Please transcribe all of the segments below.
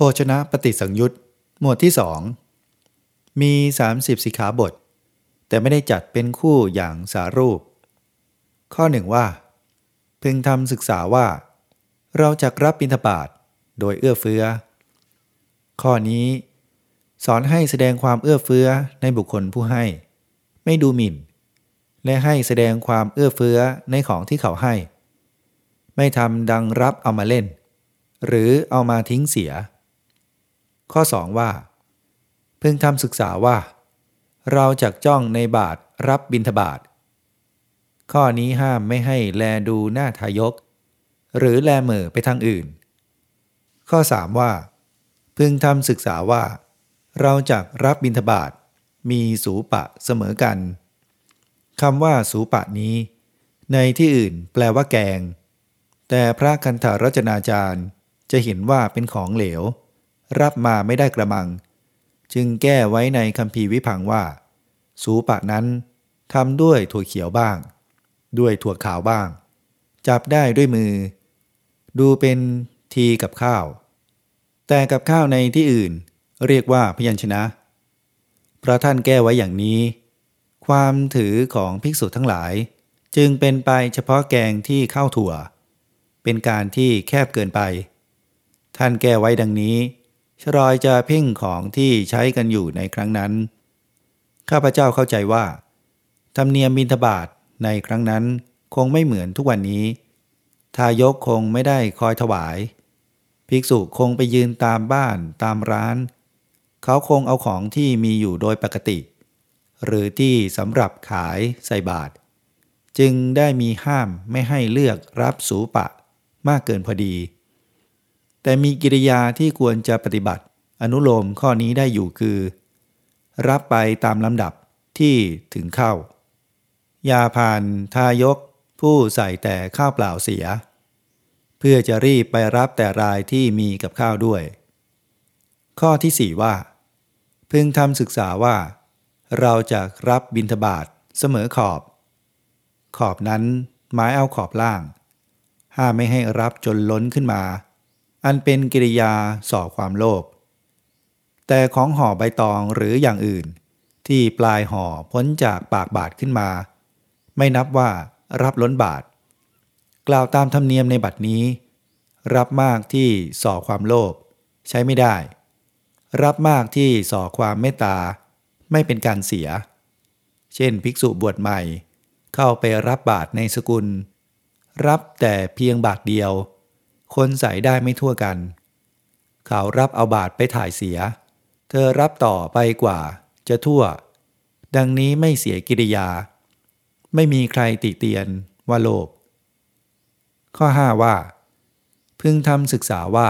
โภชนะปฏิสังยุตหมวดที่สองมี 30 สิขาบท แต่ไม่ได้จัดเป็นคู่อย่างสารูป ข้อหนึ่งว่า พึงทำศึกษาว่า เราจะรับบิณฑบาตโดยเอื้อเฟื้อ ข้อนี้ สอนให้แสดงความเอื้อเฟื้อในบุคคลผู้ให้ ไม่ดูหมิ่น และให้แสดงความเอื้อเฟื้อในของที่เขาให้ ไม่ทำดังรับเอามาเล่น หรือเอามาทิ้งเสีย ข้อ 2 ว่า พึงทำศึกษาว่า เราจักจ้องในบาทรับบิณฑบาตข้อนี้ห้ามไม่ให้แลดูหน้าทายก หรือแลเหม่อไปทางอื่น ข้อ 3 ว่า พึงทำศึกษาว่า เราจักรับบิณฑบาตมีสูปะเสมอกันคำว่าสูปะนี้ ในที่อื่นแปลว่าแกง แต่พระคันธารจนาจารย์จะเห็นว่าเป็นของเหลว รับมาไม่ได้กระมัง จึงแก้ไว้ในคำพีวิพังว่า สูปะนั้นทำด้วยถั่วเขียวบ้าง ด้วยถั่วขาวบ้าง จับได้ด้วยมือ ดูเป็นทีกับข้าว แต่กับข้าวในที่อื่นเรียกว่าพยัญชนะพระท่านแก้ไว้อย่างนี้ ความถือของภิกษุทั้งหลาย จึงเป็นไปเฉพาะแกงที่เข้าถั่ว เป็นการที่แคบเกินไป ท่านแก้ไว้ดังนี้ ชรอยจะเพ่งของที่ใช้กันอยู่ในครั้งนั้น ข้าพเจ้าเข้าใจว่า ธรรมเนียมบินทบาทในครั้งนั้นคงไม่เหมือนทุกวันนี้ ทายกคงไม่ได้คอยถวาย ภิกษุคงไปยืนตามบ้านตามร้าน เขาคงเอาของที่มีอยู่โดยปกติ หรือที่สำหรับขายใส่บาท จึงได้มีห้ามไม่ให้เลือกรับสูปะมากเกินพอดี แต่มีกิริยาที่ควรจะปฏิบัติ อนุโลมข้อนี้ได้อยู่คือ รับไปตามลำดับที่ถึงเข้า ยาผ่านทายกผู้ใส่แต่ข้าวเปล่าเสีย เพื่อจะรีบไปรับแต่รายที่มีกับข้าวด้วย ข้อที่สี่ว่า พึงทำศึกษาว่า เราจะรับบิณฑบาตเสมอขอบ ขอบนั้นหมายเอาขอบล่าง ห้ามไม่ให้รับจนล้นขึ้นมา อันเป็นกิริยาส่อความโลภ แต่ของห่อใบตองหรืออย่างอื่น ที่ปลายห่อพ้นจากปากบาทขึ้นมา ไม่นับว่ารับล้นบาท กล่าวตามธรรมเนียมในบัดนี้ รับมากที่ส่อความโลภใช้ไม่ได้ รับมากที่ส่อความเมตตาไม่เป็นการเสีย เช่นภิกษุบวชใหม่ เข้าไปรับบาตรในสกุล รับแต่เพียงบาทเดียว คนใส่ได้ไม่ทั่วกัน เขารับเอาบาทไปถ่ายเสีย เธอรับต่อไปกว่า จะทั่ว ดังนี้ไม่เสียกิริยา ไม่มีใครติเตียนว่าโลภข้อ5ว่า พึงทำศึกษาว่า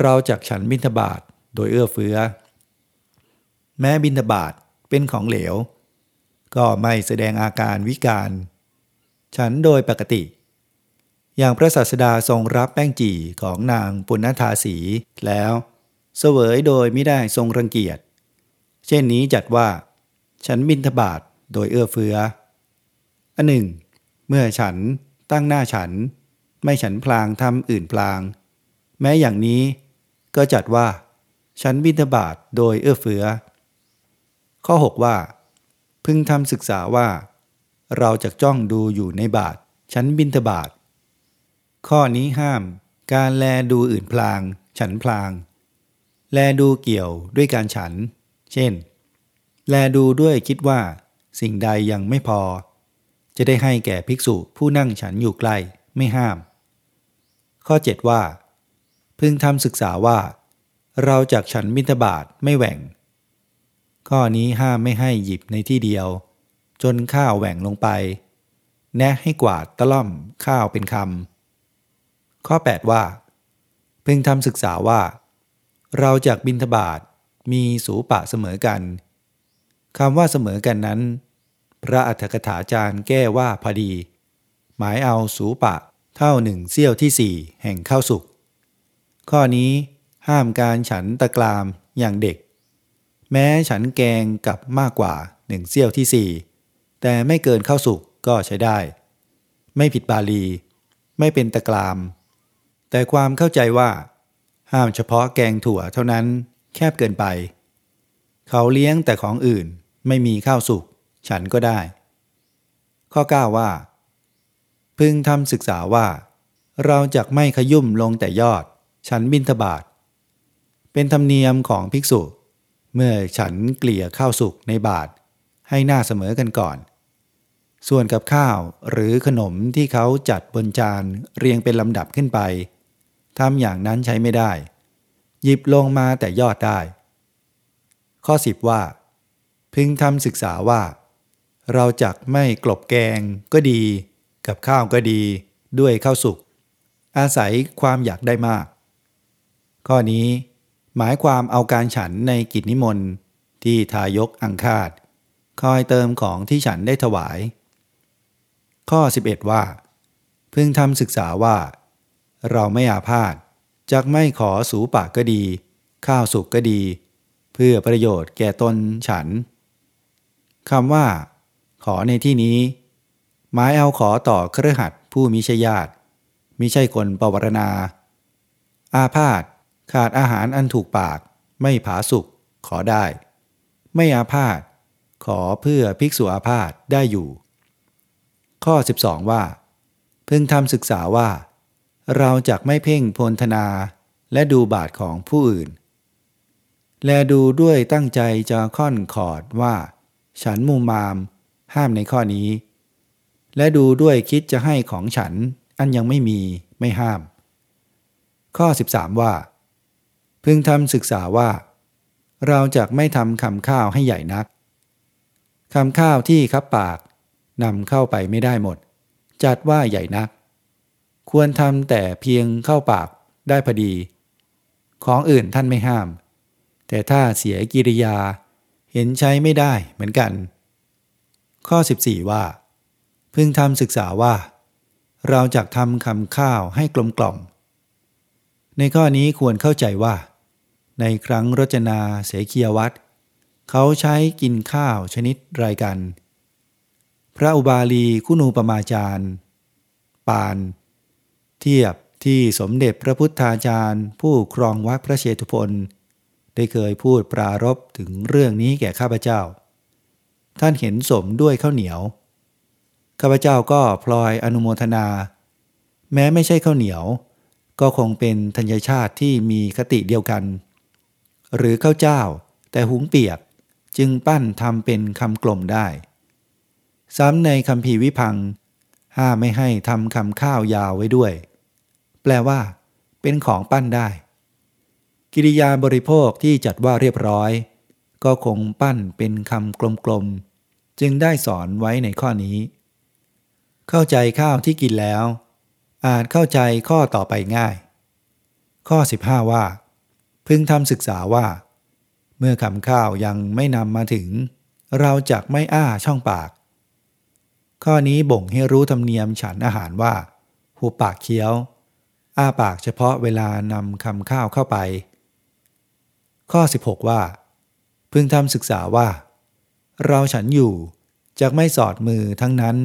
เราจากฉันบิณฑบาตโดยเอื้อเฟื้อ แม้บินทบาทเป็นของเหลว ก็ไม่แสดงอาการวิการ ฉันโดยปกติ อย่างพระศาสดาทรงรับแป้งจี่ของนางปุณณธาสีแล้ว เสวยโดยไม่ได้ทรงรังเกียจ เช่นนี้จัดว่า ฉันบินทบาทโดยเอื้อเฟื้อ อันหนึ่ง เมื่อฉันตั้งหน้าฉัน ไม่ฉันพลางทำอื่นพลาง แม้อย่างนี้ก็จัดว่า ฉันบิณฑบาตโดยเอื้อเฟื้อ ข้อ 6 ว่า พึงทำศึกษาว่า เราจะจ้องดูอยู่ในบาทฉันบิณฑบาต ข้อนี้ห้าม การแลดูอื่นพลาง ฉันพลาง แลดูเกี่ยวด้วยการฉัน เช่น แลดูด้วยคิดว่า สิ่งใดยังไม่พอ จะได้ให้แก่ภิกษุผู้นั่งฉันอยู่ใกล้ไม่ห้าม ข้อ 7 ว่า พึงทำศึกษาว่า เราจากฉันมิตบาทไม่แหว่ง ข้อนี้ห้ามไม่ให้หยิบในที่เดียว จนข้าวแหว่งลงไป แนะให้กวาดตะล่อมข้าวเป็นคำ ข้อ 8 ว่า เพ่งทำศึกษาว่า เราจากบินทบาทมีสูปะเสมอกันคำว่าเสมอกันนั้น พระอัฏฐกถาจารย์แก้ว่าพอดี หมายเอาสูปะเท่าหนึ่งเสี้ยวที่สี่แห่งข้าวสุก ข้อนี้ห้ามการฉันตะกรามอย่างเด็ก แม้ฉันแกงกับมากกว่าหนึ่งเสี้ยวที่สี่แต่ไม่เกินข้าวสุกก็ใช้ได้ ไม่ผิดบาลี ไม่เป็นตะกราม แต่ความเข้าใจว่า ห้ามเฉพาะแกงถั่วเท่านั้นแคบเกินไป เขาเลี้ยงแต่ของอื่นไม่มีข้าวสุก ฉันก็ได้ ข้อ 9 ว่า พึงทำศึกษาว่า เราจะไม่ขยุ่มลงแต่ยอด ฉันบินทบาท เป็นธรรมเนียมของภิกษุ เมื่อฉันเกลี่ยข้าวสุกในบาท ให้หน้าเสมอกันก่อน ส่วนกับข้าวหรือขนมที่เขาจัดบนจานเรียงเป็นลำดับขึ้นไป ทำอย่างนั้นใช้ไม่ได้ หยิบลงมาแต่ยอดได้ ข้อ 10 ว่า พึงทำศึกษาว่า เราจักไม่กลบแกงก็ดี กับข้าวก็ดี ด้วยข้าวสุกอาศัยความอยากได้มาก ข้อนี้หมายความเอาการฉันในกิจนิมนต์ที่ทายกอังคาดคอยเติมของที่ฉันได้ถวาย ข้อ 11 ว่า พึงทำศึกษาว่า เราไม่อาพาธจักไม่ขอสูปากก็ดี ข้าวสุกก็ดี เพื่อประโยชน์แก่ตนฉันคำว่า ขอในที่นี้ หมายเอาขอต่อเครือขัดผู้มิใช่ญาติมิใช่คนปวารณา อาพาธขาดอาหารอันถูกปาก ไม่ผาสุกขอได้ ไม่อาพาธขอเพื่อภิกษุอาพาธได้อยู่ ข้อ 12 ว่า พึงทำศึกษาว่า เราจะไม่เพ่งพลธนาและดูบาทของผู้อื่น แลดูด้วยตั้งใจจะค่อนขอดว่า ฉันมุมมาม ห้ามในข้อนี้ และดูด้วยคิดจะให้ของฉันอันยังไม่มีไม่ห้าม ข้อ 13 ว่า พึงทำศึกษาว่า เราจะไม่ทำคำข้าวให้ใหญ่นักคำข้าวที่คับปากนำเข้าไปไม่ได้หมด จัดว่าใหญ่นัก ควรทำแต่เพียงเข้าปากได้พอดี ของอื่นท่านไม่ห้าม แต่ถ้าเสียกิริยา เห็นใช้ไม่ได้เหมือนกัน ข้อ 14 ว่า พึงทำศึกษาว่า เราจะทำคำข้าวให้กลมกล่อม ในข้อนี้ควรเข้าใจว่า ในครั้งรจนาเสกียวัตรเขาใช้กินข้าวชนิดไรกัน พระอุบาลีคุณูปมาจารย์ ปาน เทียบที่สมเด็จพระพุทธาจารย์ ผู้ครองวัดพระเชตุพนได้เคยพูดปรารบถึงเรื่องนี้แก่ข้าพเจ้า ท่านเห็นสมด้วยข้าวเหนียว ข้าพเจ้าก็พลอยอนุโมทนา แม้ไม่ใช่ข้าวเหนียว ก็คงเป็นธัญชาติที่มีคติเดียวกัน หรือข้าวเจ้าแต่หุงเปียกจึงปั้นทำเป็นคำกลมได้ ซ้ำในคำพีวิพังห้าไม่ให้ทำคำข้าวยาวไว้ด้วย แปลว่า เป็นของปั้นได้ กิริยาบริโภคที่จัดว่าเรียบร้อย ก็คงปั้นเป็นคำกลมๆ จึงได้สอนไว้ในข้อนี้ เข้าใจข้าวที่กินแล้ว อาจเข้าใจข้อต่อไปง่าย ข้อ 15 ว่า พึงทำศึกษาว่า เมื่อคำข้าวยังไม่นำมาถึง เราจะไม่อ้าช่องปากข้อนี้บ่งให้รู้ธรรมเนียมฉันอาหารว่า หูปากเคี้ยว อ้าปากเฉพาะเวลานำคำข้าวเข้าไป ข้อ 16 ว่า พึงทำศึกษาว่า เราฉันอยู่จะไม่สอดมือทั้งนั้น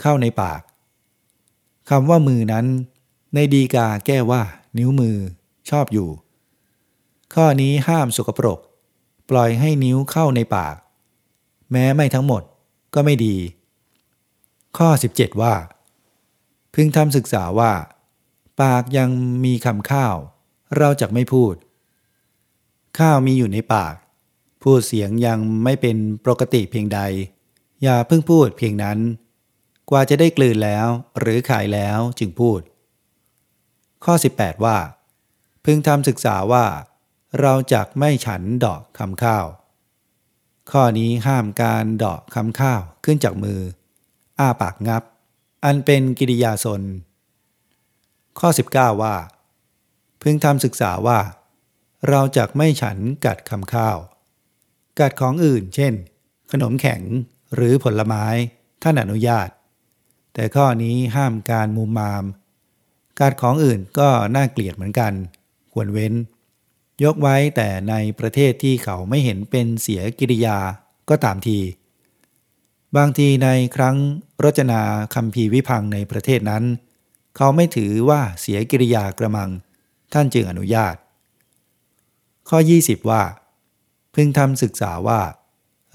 เข้าในปากคำว่ามือนั้น ในดีกาแก้ว่า นิ้วมือชอบอยู่ ข้อนี้ห้ามสกปรก ปล่อยให้นิ้วเข้าในปาก แม้ไม่ทั้งหมดก็ไม่ดี ข้อ 17 ว่า พึงทำศึกษาว่า ปากยังมีคำข้าว เราจะไม่พูด ข้าวมีอยู่ในปาก พูดเสียงยังไม่เป็นปกติเพียงใด อย่าเพิ่งพูดเพียงนั้น กว่าจะได้กลืนแล้วหรือขายแล้วจึงพูด ข้อ 18 ว่า พึงทำศึกษาว่า เราจักไม่ฉันดอกคำข้าว ข้อนี้ห้ามการดอกคำข้าวขึ้นจากมือ อ้าปากงับ อันเป็นกิริยาสน ข้อ 19 ว่า พึงทำศึกษาว่า เราจักไม่ฉันกัดคำข้าว กัดของอื่น เช่น ขนมแข็งหรือผลไม้ท่านอนุญาต แต่ข้อนี้ห้ามการมุมมาม กัดของอื่นก็น่าเกลียดเหมือนกัน ควรเว้น ยกไว้แต่ในประเทศที่เขาไม่เห็นเป็นเสียกิริยาก็ตามที บางทีในครั้งรจนาคำพีวิพังในประเทศนั้น เขาไม่ถือว่าเสียกิริยากระมัง ท่านจึงอนุญาต ข้อ 20 ว่า พึงทำศึกษาว่า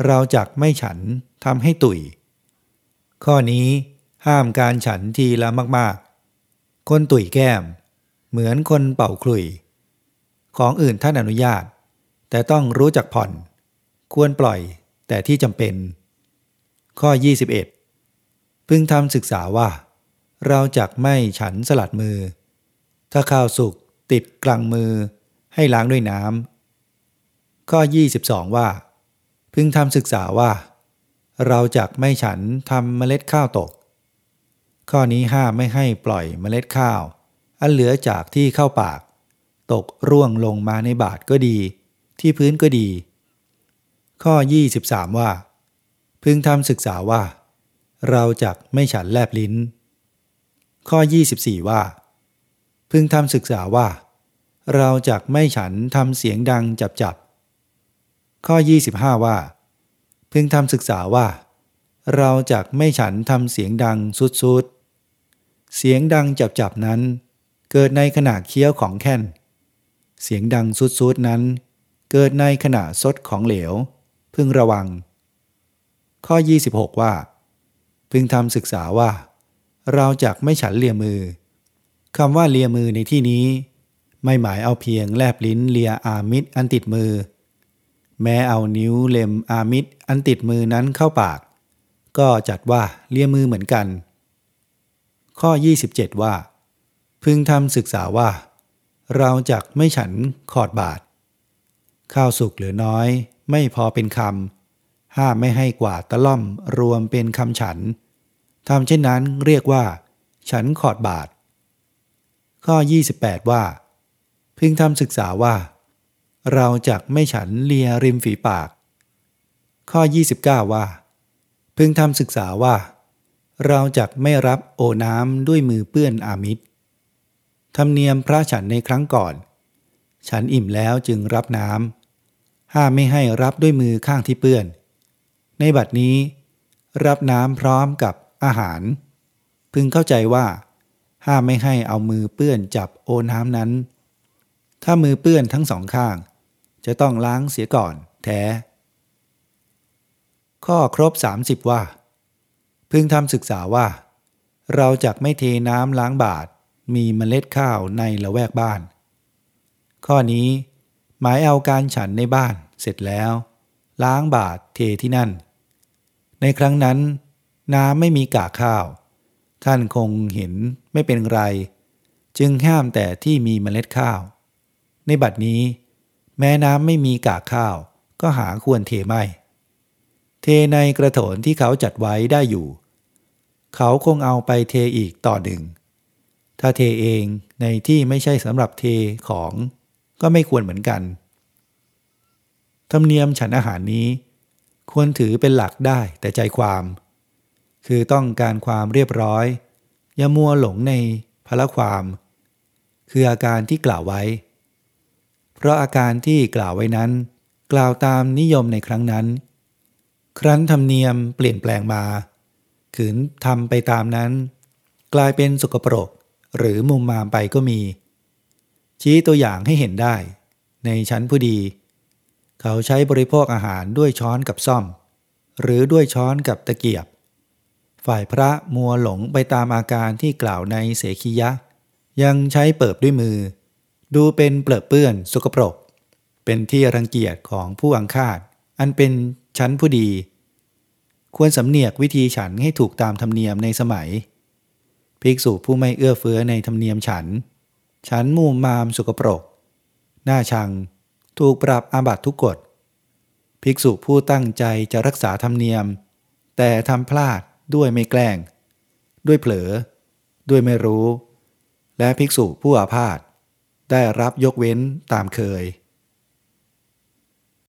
เราจักไม่ฉันทำให้ตุยข้อนี้ห้ามการฉันทีละมากๆ คนตุยแก้ม เหมือนคนเป่าคลุย ของอื่นท่านอนุญาต แต่ต้องรู้จักผ่อน ควรปล่อยแต่ที่จำเป็น ข้อ 21 พึงทำศึกษาว่า เราจักไม่ฉันสลัดมือ ถ้าข้าวสุกติดกลางมือ ให้ล้างด้วยน้ำข้อ 22 ว่า พึงทำศึกษาว่า เราจักไม่ฉันทำเมล็ดข้าวตก ข้อนี้ห้ามไม่ให้ปล่อยเมล็ดข้าว อันเหลือจากที่เข้าปาก ตกร่วงลงมาในบาทก็ดี ที่พื้นก็ดี ข้อ 23 ว่า พึงทำศึกษาว่า เราจักไม่ฉันแลบลิ้น ข้อ 24 ว่า พึงทำศึกษาว่า เราจักไม่ฉันทำเสียงดังจับจับ ข้อ 25 ว่า พึงทำศึกษาว่า เราจักไม่ฉันทำเสียงดังสุดสุดเสียงดังจับจับนั้น เกิดในขณะเคี้ยวของแค่น เสียงดังสุดสุดนั้น เกิดในขณะซดของเหลว พึงระวัง ข้อ 26 ว่า พึงทำศึกษาว่า เราจักไม่ฉันเลียมือคำว่าเลียมือในที่นี้ ไม่หมายเอาเพียงแลบลิ้นเลียอามิดอันติดมือ แม้เอานิ้วเล็มอามิดอันติดมือนั้นเข้าปาก ก็จัดว่าเลียมือเหมือนกัน ข้อ 27 ว่า พึงทำศึกษาว่า เราจักไม่ฉันขอดบาท ข้าวสุกเหลือน้อย ไม่พอเป็นคำห้ามไม่ให้กว่าตะล่อมรวมเป็นคำฉัน ทำเช่นนั้นเรียกว่า ฉันขอดบาท ข้อ 28 ว่า พึงทำศึกษาว่า เราจักไม่ฉันเลียริมฝีปาก ข้อ 29 ว่า พึงทำศึกษาว่า เราจักไม่รับโอน้ำด้วยมือเปื้อนอามิตรธรรมเนียมพระฉันในครั้งก่อน ฉันอิ่มแล้วจึงรับน้ำห้ามไม่ให้รับด้วยมือข้างที่เปื้อน ในบัดนี้ รับน้ำพร้อมกับ อาหาร พึงเข้าใจว่า ห้ามไม่ให้เอามือเปื้อนจับโอน้ำนั้น ถ้ามือเปื้อนทั้งสองข้าง จะต้องล้างเสียก่อนแท้ ข้อครบ 30 ว่า พึงทำศึกษาว่า เราจักไม่เทน้ำล้างบาทมีเมล็ดข้าวในละแวกบ้าน ข้อนี้หมายเอาการฉันในบ้านเสร็จแล้ว ล้างบาทเทที่นั่น ในครั้งนั้น น้ำไม่มีกากข้าว ท่านคงเห็นไม่เป็นไร จึงห้ามแต่ที่มีเมล็ดข้าว ในบัดนี้ แม้น้ำไม่มีกากข้าว ก็หาควรเทไม่ เทในกระโถนที่เขาจัดไว้ได้อยู่ เขาคงเอาไปเทอีกต่อหนึ่ง ถ้าเทเองในที่ไม่ใช่สำหรับเทของก็ไม่ควรเหมือนกัน ธรรมเนียมฉันอาหารนี้ ควรถือเป็นหลักได้แต่ใจความ คือต้องการความเรียบร้อย อย่ามัวหลงในพละความ คืออาการที่กล่าวไว้ เพราะอาการที่กล่าวไว้นั้น กล่าวตามนิยมในครั้งนั้น ครั้นธรรมเนียมเปลี่ยนแปลงมา ขืนทำไปตามนั้น กลายเป็นสกปรกหรือมุมมามไปก็มี ชี้ตัวอย่างให้เห็นได้ ในชั้นผู้ดี เขาใช้บริโภคอาหารด้วยช้อนกับซ่อม หรือด้วยช้อนกับตะเกียบ ฝ่ายพระมัวหลงไปตามอาการที่กล่าวในเสขียะ ยังใช้เปิบด้วยมือ ดูเป็นเปลือเปื้อนสกปรก เป็นที่รังเกียจของผู้อังคาดอันเป็นชั้นผู้ดี ควรสำเนียกวิธีฉันให้ถูกตามธรรมเนียมในสมัย ภิกษุผู้ไม่เอื้อเฟื้อในธรรมเนียมฉัน ฉันมูมามสกปรก หน้าชัง ถูกปรับอาบัตทุกกฎ ภิกษุผู้ตั้งใจจะรักษาธรรมเนียม แต่ทำพลาด ด้วยไม่แกล้ง ด้วยเผลอ ด้วยไม่รู้ และภิกษุผู้อาพาธได้รับยกเว้นตามเคย